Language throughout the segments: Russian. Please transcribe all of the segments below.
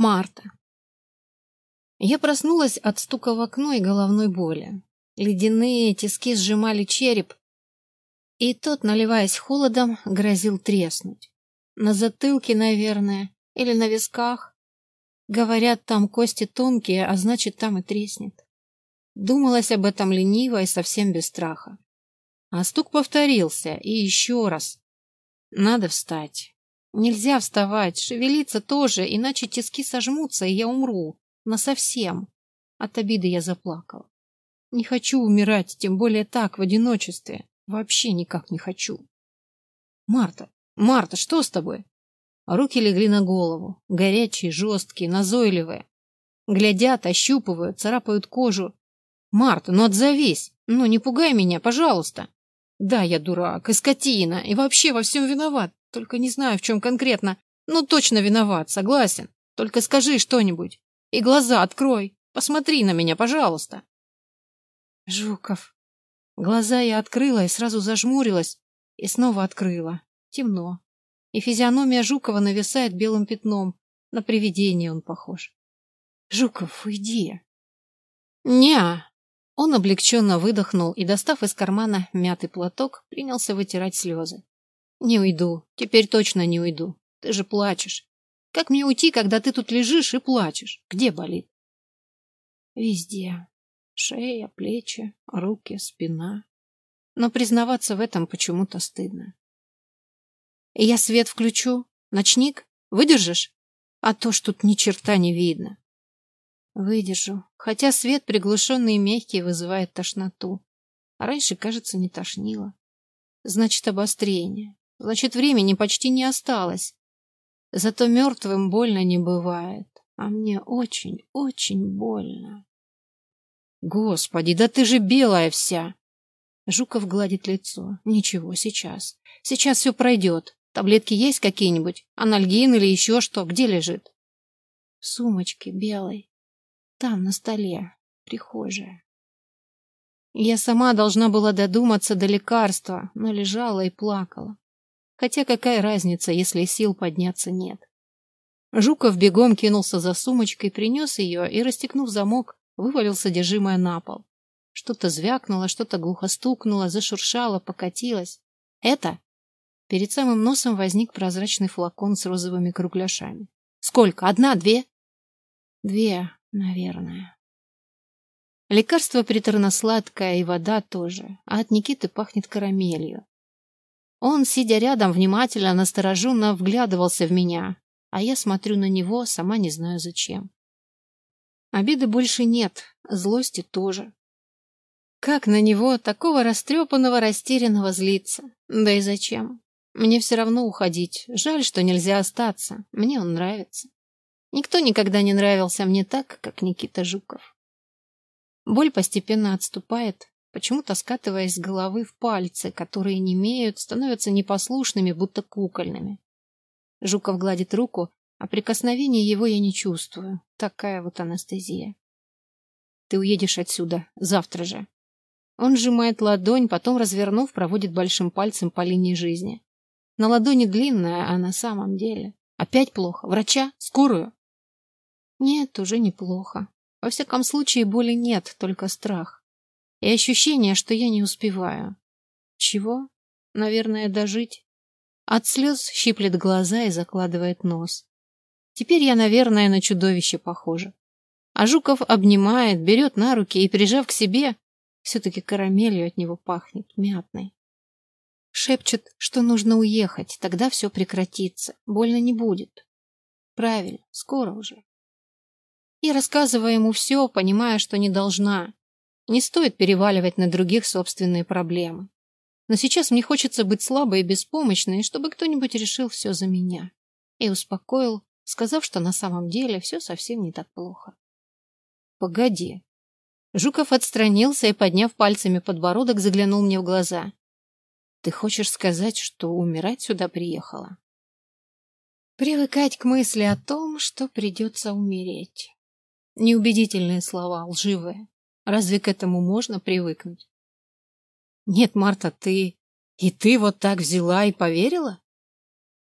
Марта. Я проснулась от стука в окно и головной боли. Ледяные тиски сжимали череп, и тот, наливаясь холодом, грозил треснуть. На затылке, наверное, или на висках. Говорят, там кости тонкие, а значит, там и треснет. Думалось об этом лениво и совсем без страха. А стук повторился, и еще раз. Надо встать. Нельзя вставать, шевелиться тоже, иначе тиски сожмутся, и я умру. Насовсем. От обиды я заплакала. Не хочу умирать, тем более так, в одиночестве. Вообще никак не хочу. Марта, Марта, что с тобой? Руки легли на голову, горячие, жесткие, назойливые. Глядят, ощупывают, царапают кожу. Марта, ну отзовись, ну не пугай меня, пожалуйста. Да, я дурак и скотина, и вообще во всем виноват. Только не знаю, в чем конкретно. Ну, точно виноват, согласен. Только скажи что-нибудь. И глаза открой. Посмотри на меня, пожалуйста. Жуков. Глаза я открыла и сразу зажмурилась. И снова открыла. Темно. И физиономия Жукова нависает белым пятном. На привидение он похож. Жуков, уйди. Неа. Он облегченно выдохнул и, достав из кармана мятый платок, принялся вытирать слезы. Не уйду. Теперь точно не уйду. Ты же плачешь. Как мне уйти, когда ты тут лежишь и плачешь? Где болит? Везде. Шея, плечи, руки, спина. Но признаваться в этом почему-то стыдно. Я свет включу. Ночник? Выдержишь? А то ж тут ни черта не видно. Выдержу. Хотя свет приглушенный и мягкий вызывает тошноту. А раньше, кажется, не тошнило. Значит, обострение. Значит, времени почти не осталось. Зато мертвым больно не бывает. А мне очень, очень больно. Господи, да ты же белая вся! Жуков гладит лицо. Ничего, сейчас. Сейчас все пройдет. Таблетки есть какие-нибудь? Анальгин или еще что? Где лежит? В сумочке белой. Там, на столе. Прихожая. Я сама должна была додуматься до лекарства, но лежала и плакала. Хотя какая разница, если сил подняться нет. Жуков бегом кинулся за сумочкой, принес ее и, расстегнув замок, вывалил содержимое на пол. Что-то звякнуло, что-то глухо стукнуло, зашуршало, покатилось. Это? Перед самым носом возник прозрачный флакон с розовыми кругляшами. Сколько? Одна, две? Две, наверное. Лекарство приторно-сладкое и вода тоже, а от Никиты пахнет карамелью. Он, сидя рядом, внимательно, настороженно вглядывался в меня, а я смотрю на него, сама не знаю зачем. Обиды больше нет, злости тоже. Как на него, такого растрепанного, растерянного, злиться? Да и зачем? Мне все равно уходить. Жаль, что нельзя остаться. Мне он нравится. Никто никогда не нравился мне так, как Никита Жуков. Боль постепенно отступает, почему-то скатываясь с головы в пальцы, которые не имеют, становятся непослушными, будто кукольными. Жуков гладит руку, а прикосновения его я не чувствую. Такая вот анестезия. Ты уедешь отсюда завтра же. Он сжимает ладонь, потом, развернув, проводит большим пальцем по линии жизни. На ладони длинная, а на самом деле... Опять плохо? Врача? Скорую? Нет, уже неплохо. Во всяком случае, боли нет, только страх и ощущение, что я не успеваю. Чего? Наверное, дожить. От слез щиплет глаза и закладывает нос. Теперь я, наверное, на чудовище похожа. А Жуков обнимает, берет на руки и, прижав к себе, все-таки карамелью от него пахнет, мятной. Шепчет, что нужно уехать, тогда все прекратится, больно не будет. Правильно, скоро уже. И рассказываю ему все, понимая, что не должна, не стоит переваливать на других собственные проблемы. Но сейчас мне хочется быть слабой и беспомощной, чтобы кто-нибудь решил все за меня. И успокоил, сказав, что на самом деле все совсем не так плохо. Погоди. Жуков отстранился и, подняв пальцами подбородок, заглянул мне в глаза. Ты хочешь сказать, что умирать сюда приехала? Привыкать к мысли о том, что придется умереть. Неубедительные слова, лживые. Разве к этому можно привыкнуть? Нет, Марта, ты... И ты вот так взяла и поверила?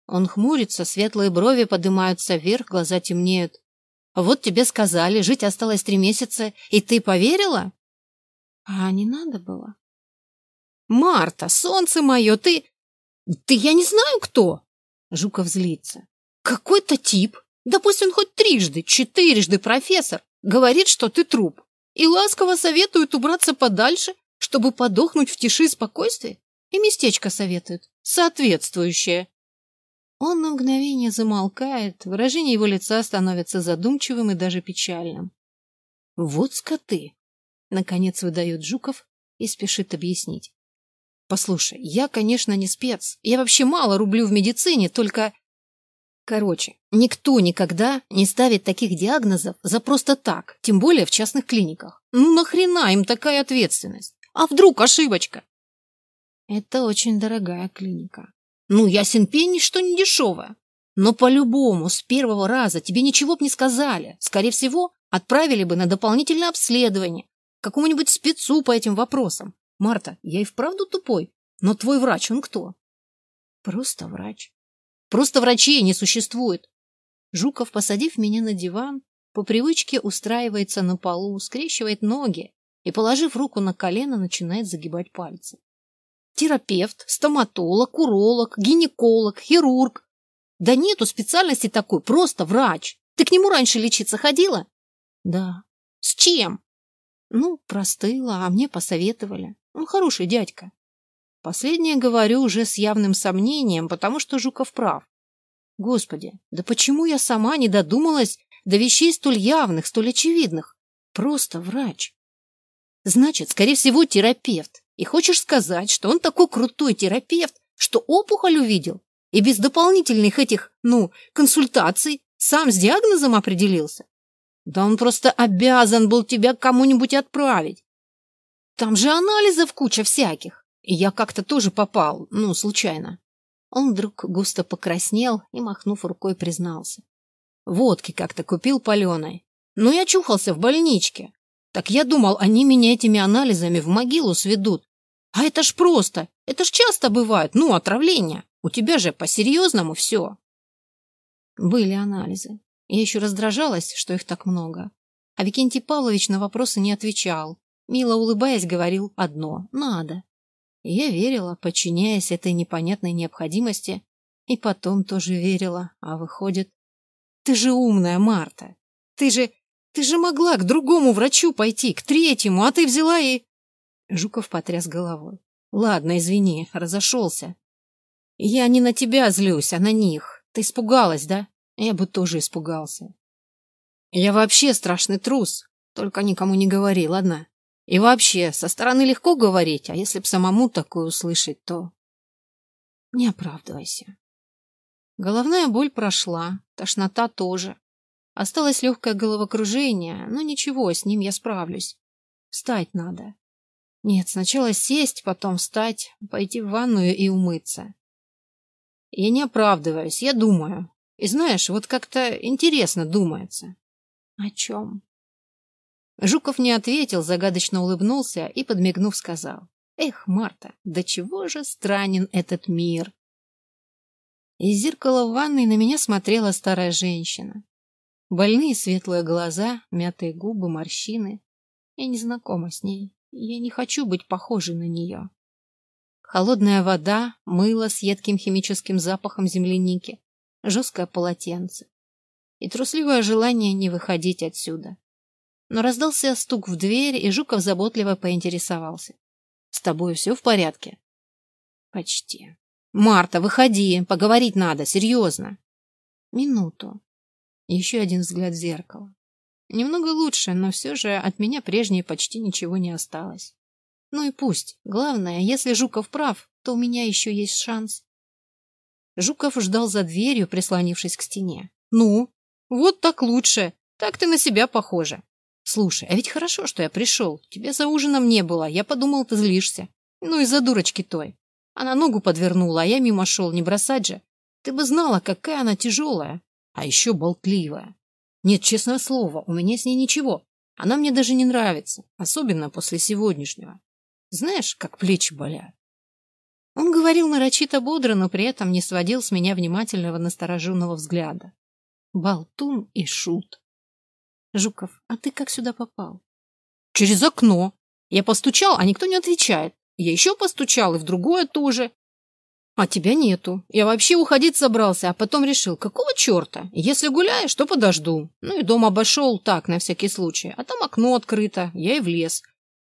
Он хмурится, светлые брови поднимаются вверх, глаза темнеют. Вот тебе сказали, жить осталось три месяца, и ты поверила? А не надо было. Марта, солнце мое, ты... Ты я не знаю кто. Жуков злится. Какой-то тип, да пусть он хоть трижды, четырежды профессор, говорит, что ты труп, и ласково советует убраться подальше, чтобы подохнуть в тиши и спокойствии, и местечко советует, соответствующее. Он на мгновение замолкает, выражение его лица становится задумчивым и даже печальным. «Вот скоты!» — наконец выдает Жуков и спешит объяснить. «Послушай, я, конечно, не спец. Я вообще мало рублю в медицине, только...» Короче, никто никогда не ставит таких диагнозов за просто так, тем более в частных клиниках. Ну нахрена им такая ответственность? А вдруг ошибочка? Это очень дорогая клиника. Ну, ясен пень, что не дешевая. Но по-любому, с первого раза тебе ничего бы не сказали. Скорее всего, отправили бы на дополнительное обследование какому-нибудь спецу по этим вопросам. Марта, я и вправду тупой, но твой врач, он кто? Просто врач. Просто врачей не существует. Жуков, посадив меня на диван, по привычке устраивается на полу, скрещивает ноги и, положив руку на колено, начинает загибать пальцы. Терапевт, стоматолог, уролог, гинеколог, хирург. Да нету специальности такой, просто врач. Ты к нему раньше лечиться ходила? Да. С чем? Ну, простыла, а мне посоветовали. Он хороший дядька. Последнее говорю уже с явным сомнением, потому что Жуков прав. Господи, да почему я сама не додумалась до вещей столь явных, столь очевидных? Просто врач. Значит, скорее всего, терапевт. И хочешь сказать, что он такой крутой терапевт, что опухоль увидел? И без дополнительных этих, ну, консультаций сам с диагнозом определился? Да он просто обязан был тебя кому-нибудь отправить. Там же анализов куча всяких. Я как-то тоже попал, ну, случайно. Он вдруг густо покраснел и, махнув рукой, признался. Водки как-то купил паленой. Ну, я чухался в больничке. Так я думал, они меня этими анализами в могилу сведут. А это ж просто, это ж часто бывает, ну, отравление. У тебя же по-серьезному все. Были анализы. Я еще раздражалась, что их так много. А Викентий Павлович на вопросы не отвечал. Мило улыбаясь, говорил одно – надо. Я верила, подчиняясь этой непонятной необходимости, и потом тоже верила, а выходит... Ты же умная, Марта! Ты же... Ты же могла к другому врачу пойти, к третьему, а ты взяла и... Жуков потряс головой. Ладно, извини, разошелся. Я не на тебя злюсь, а на них. Ты испугалась, да? Я бы тоже испугался. Я вообще страшный трус. Только никому не говори, ладно? И вообще, со стороны легко говорить, а если б самому такое услышать, то... Не оправдывайся. Головная боль прошла, тошнота тоже. Осталось легкое головокружение, но ничего, с ним я справлюсь. Встать надо. Нет, сначала сесть, потом встать, пойти в ванную и умыться. Я не оправдываюсь, я думаю. И знаешь, вот как-то интересно думается. О чем? Жуков не ответил, загадочно улыбнулся и, подмигнув, сказал. Эх, Марта, до чего же странен этот мир? Из зеркала в ванной на меня смотрела старая женщина. Больные светлые глаза, мятые губы, морщины. Я не знакома с ней. Я не хочу быть похожей на нее. Холодная вода, мыло с едким химическим запахом земляники, жесткое полотенце. И трусливое желание не выходить отсюда но раздался стук в дверь, и Жуков заботливо поинтересовался. — С тобой все в порядке? — Почти. — Марта, выходи, поговорить надо, серьезно. — Минуту. Еще один взгляд в зеркало. Немного лучше, но все же от меня прежней почти ничего не осталось. Ну и пусть. Главное, если Жуков прав, то у меня еще есть шанс. Жуков ждал за дверью, прислонившись к стене. Ну, вот так лучше. Так ты на себя похожа. Слушай, а ведь хорошо, что я пришел. Тебя за ужином не было. Я подумал, ты злишься. Ну, из-за дурочки той. Она ногу подвернула, а я мимо шел, не бросать же. Ты бы знала, какая она тяжелая. А еще болтливая. Нет, честное слово, у меня с ней ничего. Она мне даже не нравится. Особенно после сегодняшнего. Знаешь, как плечи болят. Он говорил нарочито бодро, но при этом не сводил с меня внимательного настороженного взгляда. Болтун и шут. Жуков, а ты как сюда попал? Через окно. Я постучал, а никто не отвечает. Я еще постучал, и в другое тоже. А тебя нету. Я вообще уходить собрался, а потом решил, какого черта? Если гуляешь, то подожду. Ну и дом обошел так, на всякий случай. А там окно открыто, я и влез.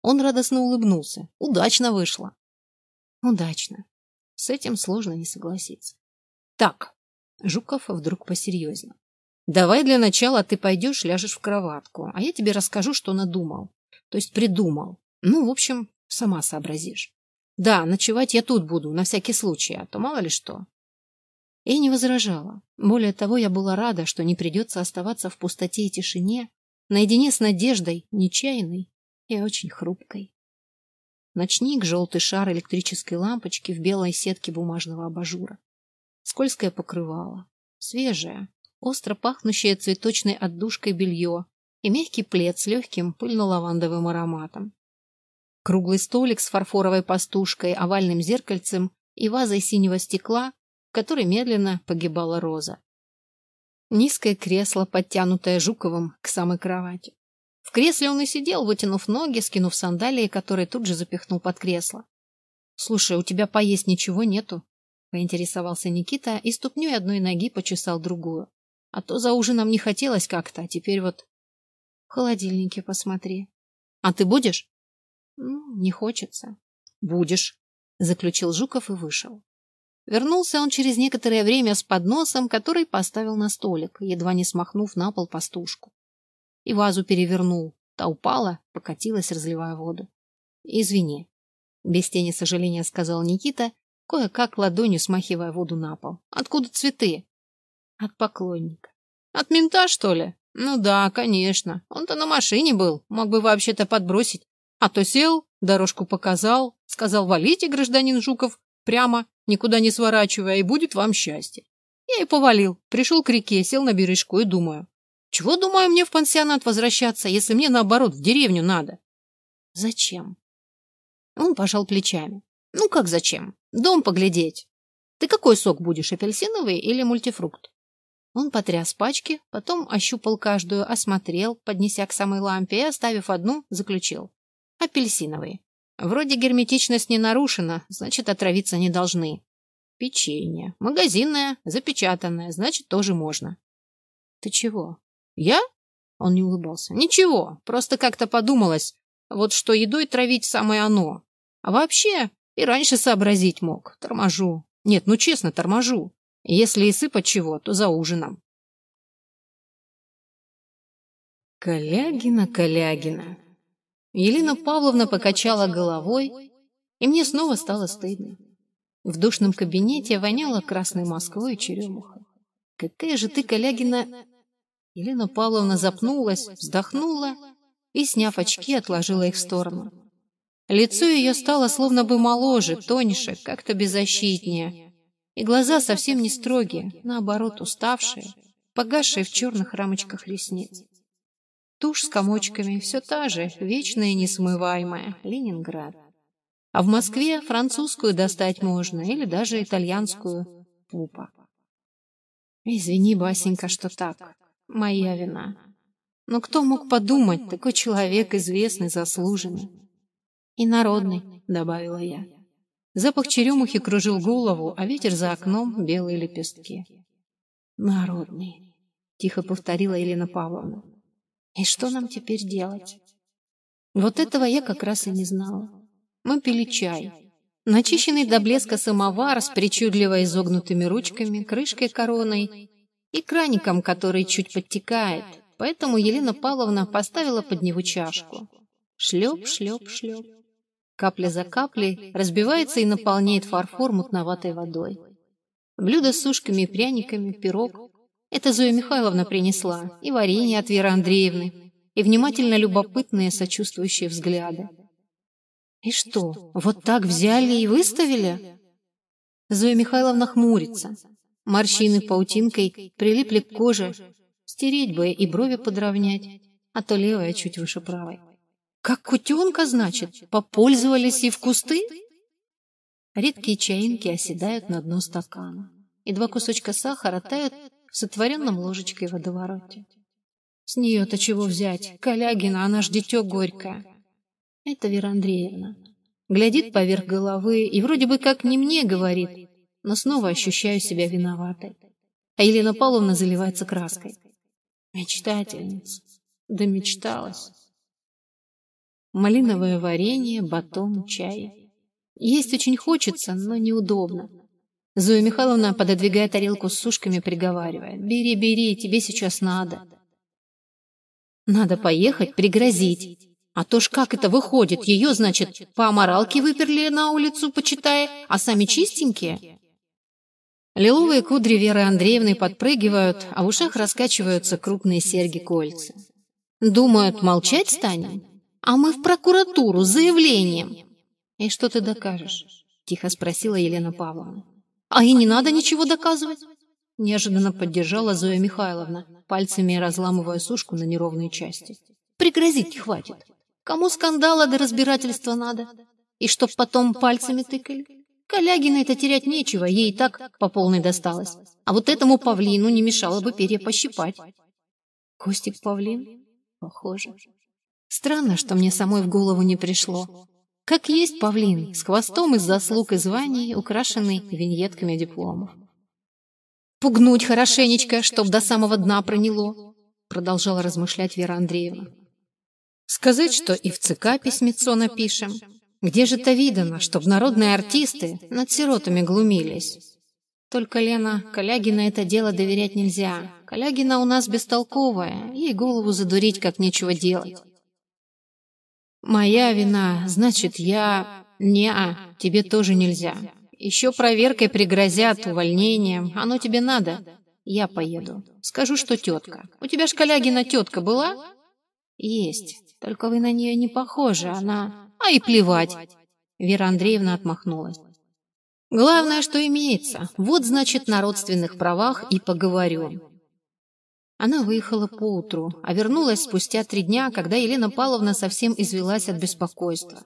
Он радостно улыбнулся. Удачно вышло. Удачно. С этим сложно не согласиться. Так, Жуков вдруг посерьезнел. Давай для начала ты пойдешь, ляжешь в кроватку, а я тебе расскажу, что надумал. То есть придумал. Ну, в общем, сама сообразишь. Да, ночевать я тут буду, на всякий случай, а то мало ли что. Я не возражала. Более того, я была рада, что не придется оставаться в пустоте и тишине, наедине с надеждой, нечаянной и очень хрупкой. Ночник, желтый шар электрической лампочки в белой сетке бумажного абажура. Скользкое покрывало, свежее, остро пахнущее цветочной отдушкой белье и мягкий плед с легким пыльно-лавандовым ароматом. Круглый столик с фарфоровой пастушкой, овальным зеркальцем и вазой синего стекла, в которой медленно погибала роза. Низкое кресло, подтянутое Жуковым к самой кровати. В кресле он и сидел, вытянув ноги, скинув сандалии, которые тут же запихнул под кресло. — Слушай, у тебя поесть ничего нету? — поинтересовался Никита и ступней одной ноги почесал другую. А то за ужином не хотелось как-то, а теперь вот... — В холодильнике посмотри. — А ты будешь? Ну, не хочется. Будешь, заключил Жуков и вышел. Вернулся он через некоторое время с подносом, который поставил на столик, едва не смахнув на пол пастушку. И вазу перевернул. Та упала, покатилась, разливая воду. Извини, без тени сожаления сказал Никита, кое-как ладонью смахивая воду на пол. Откуда цветы? От поклонника. От мента, что ли? Ну да, конечно. Он-то на машине был, мог бы вообще-то подбросить. А то сел, дорожку показал, сказал, валите, гражданин Жуков, прямо, никуда не сворачивая, и будет вам счастье. Я и повалил, пришел к реке, сел на бережку и думаю. Чего, думаю, мне в пансионат возвращаться, если мне, наоборот, в деревню надо? Зачем? Он пожал плечами. Ну, как зачем? Дом поглядеть. Ты какой сок будешь, апельсиновый или мультифрукт? Он потряс пачки, потом ощупал каждую, осмотрел, поднеся к самой лампе и, оставив одну, заключил. Апельсиновые. Вроде герметичность не нарушена, значит, отравиться не должны. Печенье. Магазинное, запечатанное, значит, тоже можно. Ты чего? Я? Он не улыбался. Ничего, просто как-то подумалось, вот что едой травить самое оно. А вообще, и раньше сообразить мог. Торможу. Нет, ну честно, торможу. Если и сыпать чего, то за ужином. Калягина, Калягина. Елена Павловна покачала головой, и мне снова стало стыдно. В душном кабинете воняло красной Москвой и черемухой. Какая же ты, Калягина... Елена Павловна запнулась, вздохнула и, сняв очки, отложила их в сторону. Лицо ее стало словно бы моложе, тоньше, как-то беззащитнее. И глаза совсем не строгие, наоборот, уставшие, погасшие в черных рамочках ресниц. Тушь с комочками все та же, вечная и несмываемая, Ленинград. А в Москве французскую достать можно, или даже итальянскую пупа. Извини, Басенька, что так. Моя вина. Но кто мог подумать, такой человек известный, заслуженный. И народный, добавила я. Запах черемухи кружил голову, а ветер за окном — белые лепестки. Народный, тихо повторила Елена Павловна. И что нам теперь делать? Вот этого я как раз и не знала. Мы пили чай. Начищенный до блеска самовар с причудливо изогнутыми ручками, крышкой короной и краником, который чуть подтекает. Поэтому Елена Павловна поставила под него чашку. Шлеп, шлеп, шлеп. Капля за каплей разбивается и наполняет фарфор мутноватой водой. Блюдо с сушками и пряниками, пирог, это Зоя Михайловна принесла, и варенье от Веры Андреевны, и внимательно любопытные сочувствующие взгляды. И что, вот так взяли и выставили? Зоя Михайловна хмурится. Морщины паутинкой прилипли к коже. Стереть бы и брови подровнять, а то левая чуть выше правой. Как кутенка, значит, попользовались и в кусты? Редкие чаинки оседают на дно стакана, и два кусочка сахара тают в сотворенном ложечкой водовороте. С нее-то чего взять? Калягина, она ж дитё горькое. Это Вера Андреевна. Глядит поверх головы и вроде бы как не мне говорит, но снова ощущаю себя виноватой. А Елена Павловна заливается краской. Мечтательница. Да мечталась. Малиновое варенье, батон, чай. Есть очень хочется, но неудобно. Зоя Михайловна, пододвигая тарелку с сушками, приговаривает. «Бери, бери, тебе сейчас надо». Надо поехать, пригрозить. А то ж как это выходит? Ее, значит, по аморалке выперли на улицу, почитая, а сами чистенькие? Лиловые кудри Веры Андреевны подпрыгивают, а в ушах раскачиваются крупные серьги-кольца. Думают, молчать станем? А мы в прокуратуру с заявлением. И что ты докажешь? Тихо спросила Елена Павловна. А и не надо ничего доказывать. Неожиданно поддержала Зоя Михайловна, пальцами разламывая сушку на неровные части. Пригрозить хватит. Кому скандала до разбирательства надо? И чтоб потом пальцами тыкали? Калягина это терять нечего, ей и так по полной досталось. А вот этому павлину не мешало бы перья пощипать. Костик павлин? Похоже. Странно, что мне самой в голову не пришло. Как есть павлин, с хвостом из заслуг и званий, украшенный виньетками дипломов. «Пугнуть хорошенечко, чтоб до самого дна проняло», продолжала размышлять Вера Андреевна. Сказать, что и в ЦК письмецо напишем. Где же это видано, чтоб народные артисты над сиротами глумились? Только, Лена, Калягина это дело доверять нельзя. Калягина у нас бестолковая, ей голову задурить, как нечего делать. Моя вина, значит, я... Не-а, тебе тоже нельзя. Еще проверкой пригрозят, увольнением. Оно тебе надо. Я поеду. Скажу, что тетка. У тебя ж Калягина тетка была? Есть. Только вы на нее не похожи, она... А и плевать. Вера Андреевна отмахнулась. Главное, что имеется. Вот, значит, на родственных правах и поговорю. Она выехала поутру, а вернулась спустя три дня, когда Елена Павловна совсем извелась от беспокойства.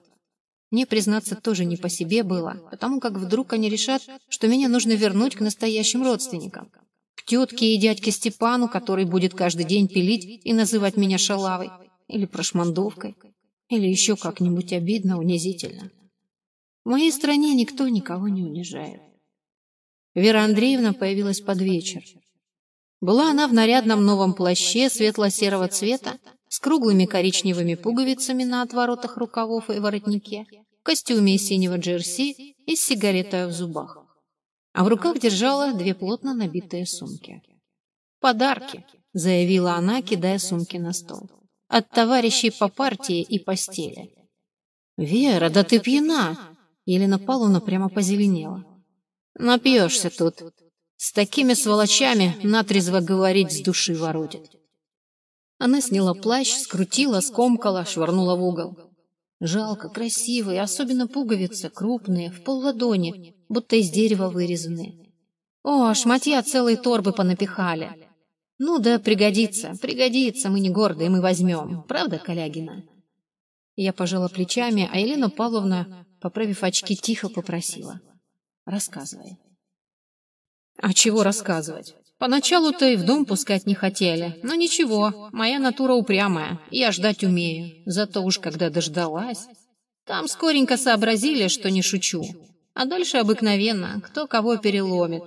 Мне, признаться, тоже не по себе было, потому как вдруг они решат, что меня нужно вернуть к настоящим родственникам. К тетке и дядьке Степану, который будет каждый день пилить и называть меня шалавой или прошмандовкой, или еще как-нибудь обидно, унизительно. В моей стране никто никого не унижает. Вера Андреевна появилась под вечер. Была она в нарядном новом плаще светло-серого цвета, с круглыми коричневыми пуговицами на отворотах рукавов и воротнике, в костюме из синего джерси и с сигаретой в зубах. А в руках держала две плотно набитые сумки. «Подарки», — заявила она, кидая сумки на стол от товарищей по партии и постели. «Вера, да ты пьяна!» Елена Павловна прямо позеленела. «Напьешься тут. С такими сволочами натрезво говорить с души воротит». Она сняла плащ, скрутила, скомкала, швырнула в угол. Жалко, красивые, особенно пуговицы, крупные, в полладони, будто из дерева вырезанные. О, шматья целые торбы понапихали. Ну да, пригодится, пригодится, мы не гордые, мы возьмем. Правда, Калягина? Я пожала плечами, а Елена Павловна, поправив очки, тихо попросила. Рассказывай. А чего рассказывать? Поначалу-то и в дом пускать не хотели. Но ничего, моя натура упрямая, я ждать умею. Зато уж когда дождалась... Там скоренько сообразили, что не шучу. А дальше обыкновенно, кто кого переломит.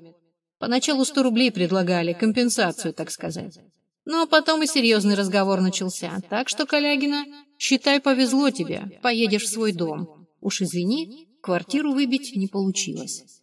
Поначалу сто рублей предлагали, компенсацию, так сказать. Ну а потом и серьезный разговор начался. Так что, Калягина, считай, повезло тебе, поедешь в свой дом. Уж извини, квартиру выбить не получилось.